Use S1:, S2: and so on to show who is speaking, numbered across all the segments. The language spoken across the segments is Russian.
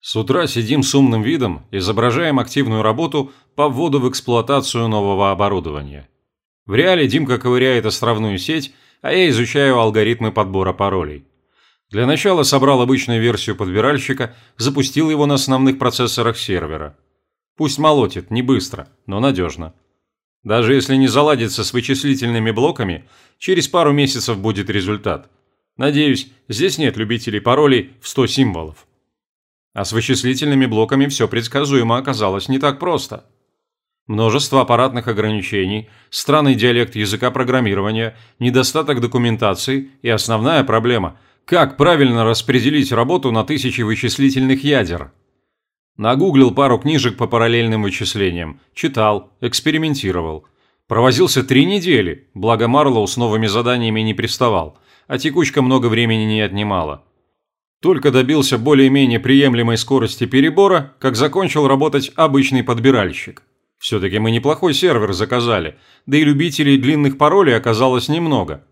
S1: С утра сидим с умным видом, изображаем активную работу по вводу в эксплуатацию нового оборудования. В реале Димка ковыряет островную сеть, а я изучаю алгоритмы подбора паролей. Для начала собрал обычную версию подбиральщика, запустил его на основных процессорах сервера. Пусть молотит, не быстро, но надежно. Даже если не заладится с вычислительными блоками, через пару месяцев будет результат. Надеюсь, здесь нет любителей паролей в 100 символов. А с вычислительными блоками все предсказуемо оказалось не так просто. Множество аппаратных ограничений, странный диалект языка программирования, недостаток документации и основная проблема – как правильно распределить работу на тысячи вычислительных ядер. Нагуглил пару книжек по параллельным вычислениям, читал, экспериментировал. Провозился три недели, благо Марлоу с новыми заданиями не приставал, а текучка много времени не отнимала. Только добился более-менее приемлемой скорости перебора, как закончил работать обычный подбиральщик. Все-таки мы неплохой сервер заказали, да и любителей длинных паролей оказалось немного.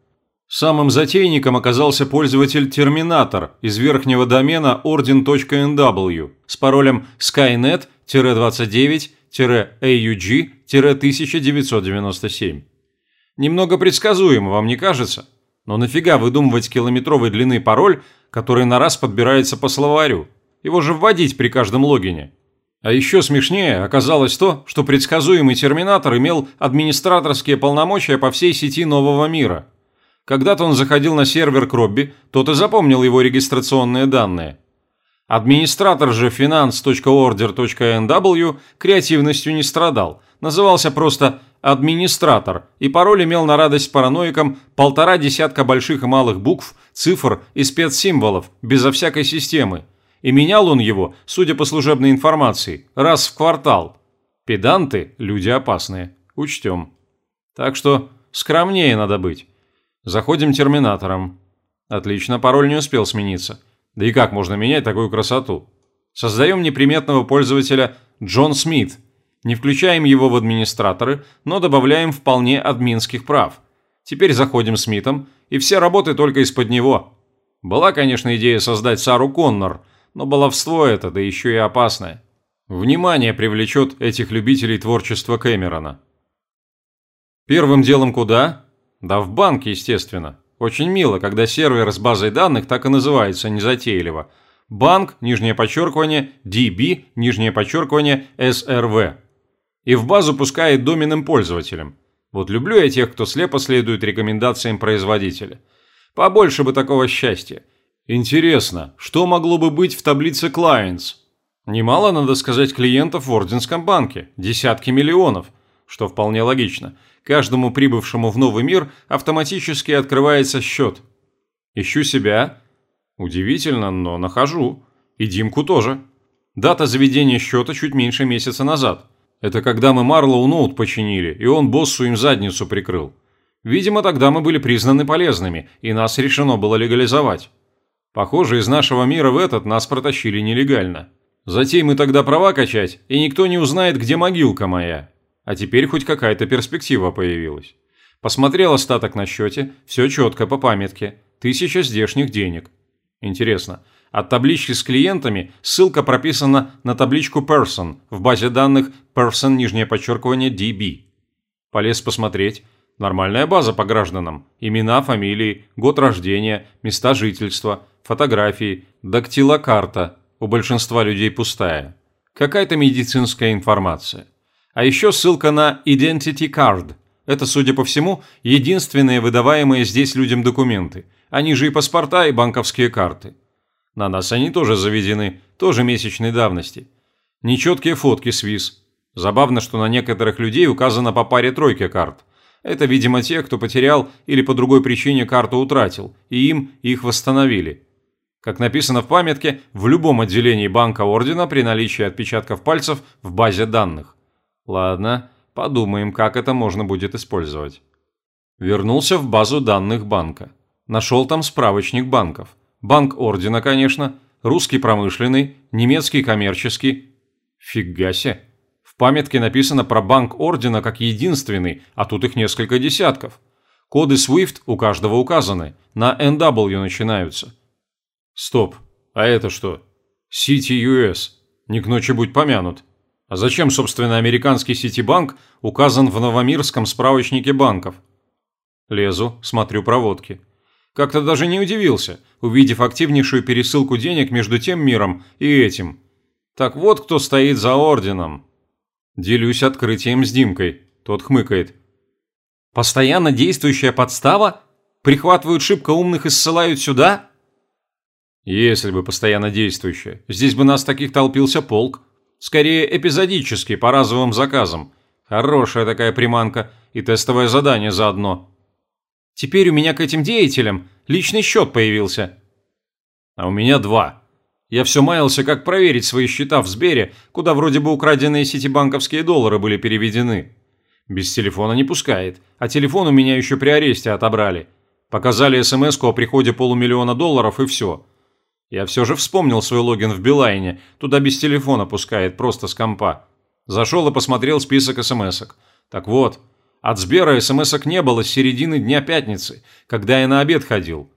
S1: Самым затейником оказался пользователь Терминатор из верхнего домена orden.nw с паролем skynet-29-aug-1997. Немного предсказуемо, вам не кажется? Но нафига выдумывать километровой длины пароль, который на раз подбирается по словарю? Его же вводить при каждом логине. А еще смешнее оказалось то, что предсказуемый терминатор имел администраторские полномочия по всей сети нового мира. Когда-то он заходил на сервер Кробби, тот и запомнил его регистрационные данные. Администратор же finance.order.nw креативностью не страдал, назывался просто администратор, и пароль имел на радость параноикам полтора десятка больших и малых букв, цифр и спецсимволов, безо всякой системы. И менял он его, судя по служебной информации, раз в квартал. Педанты – люди опасные, учтем. Так что скромнее надо быть. Заходим терминатором. Отлично, пароль не успел смениться. Да и как можно менять такую красоту? Создаем неприметного пользователя Джон Смит – не включаем его в администраторы, но добавляем вполне админских прав. Теперь заходим с Митом, и все работы только из-под него. Была, конечно, идея создать Сару Коннор, но баловство это, да еще и опасное. Внимание привлечет этих любителей творчества Кэмерона. Первым делом куда? Да в банк, естественно. Очень мило, когда сервер с базой данных так и называется незатейливо. Банк, нижнее подчеркивание, DB, нижнее подчеркивание, SRV и в базу пускает доменным пользователям. Вот люблю я тех, кто слепо следует рекомендациям производителя. Побольше бы такого счастья. Интересно, что могло бы быть в таблице Clients? Немало, надо сказать, клиентов в Орденском банке. Десятки миллионов. Что вполне логично. Каждому прибывшему в новый мир автоматически открывается счет. Ищу себя. Удивительно, но нахожу. И Димку тоже. Дата заведения счета чуть меньше месяца назад. Это когда мы Марлоу ноут починили, и он боссу им задницу прикрыл. Видимо, тогда мы были признаны полезными, и нас решено было легализовать. Похоже, из нашего мира в этот нас протащили нелегально. Затем мы тогда права качать, и никто не узнает, где могилка моя. А теперь хоть какая-то перспектива появилась. Посмотрел остаток на счете, все четко по памятке. Тысяча здешних денег. Интересно, от таблички с клиентами ссылка прописана на табличку Person в базе данных Person нижнее подчеркивание DB. Полез посмотреть. Нормальная база по гражданам. Имена, фамилии, год рождения, места жительства, фотографии, дактилокарта. У большинства людей пустая. Какая-то медицинская информация. А еще ссылка на Identity Card. Это, судя по всему, единственные выдаваемые здесь людям документы. Они же и паспорта, и банковские карты. На нас они тоже заведены, тоже месячной давности. Нечеткие фотки с виз. Забавно, что на некоторых людей указано по паре тройки карт. Это, видимо, те, кто потерял или по другой причине карту утратил, и им их восстановили. Как написано в памятке, в любом отделении банка ордена при наличии отпечатков пальцев в базе данных. Ладно, подумаем, как это можно будет использовать. Вернулся в базу данных банка. Нашел там справочник банков. Банк Ордена, конечно, русский промышленный, немецкий коммерческий. Фига себе. В памятке написано про Банк Ордена как единственный, а тут их несколько десятков. Коды SWIFT у каждого указаны, на NW начинаются. Стоп, а это что? City US. Не к ночи будь помянут. А зачем, собственно, американский Ситибанк указан в Новомирском справочнике банков? Лезу, смотрю проводки. Как-то даже не удивился, увидев активнейшую пересылку денег между тем миром и этим. Так вот кто стоит за орденом. Делюсь открытием с Димкой. Тот хмыкает. Постоянно действующая подстава? Прихватывают шибко умных и ссылают сюда? Если бы постоянно действующая. Здесь бы нас таких толпился полк. Скорее эпизодически, по разовым заказам. Хорошая такая приманка и тестовое задание заодно. Теперь у меня к этим деятелям личный счет появился. А у меня два. Я все маялся, как проверить свои счета в Сбере, куда вроде бы украденные ситибанковские доллары были переведены. Без телефона не пускает, а телефон у меня еще при аресте отобрали. Показали смс о приходе полумиллиона долларов и все. Я все же вспомнил свой логин в Билайне, туда без телефона пускает, просто с компа. Зашел и посмотрел список смс -ок. Так вот, от Сбера смс не было с середины дня пятницы, когда я на обед ходил.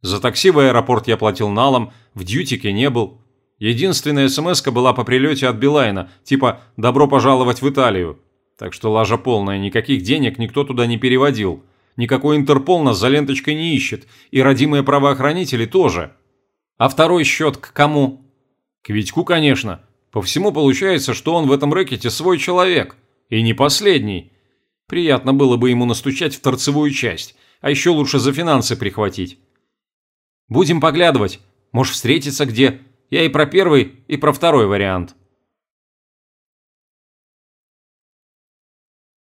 S1: За такси в аэропорт я платил налом, в дьютике не был. Единственная смс была по прилете от Билайна, типа «добро пожаловать в Италию». Так что лажа полная, никаких денег никто туда не переводил. Никакой Интерпол нас за ленточкой не ищет, и родимые правоохранители тоже. А второй счет к кому? К Витьку, конечно. По всему получается, что он в этом рэкете свой человек. И не последний. Приятно было бы ему настучать в торцевую часть, а еще лучше за финансы прихватить. Будем поглядывать. Может, встретиться где. Я и про первый, и про второй вариант.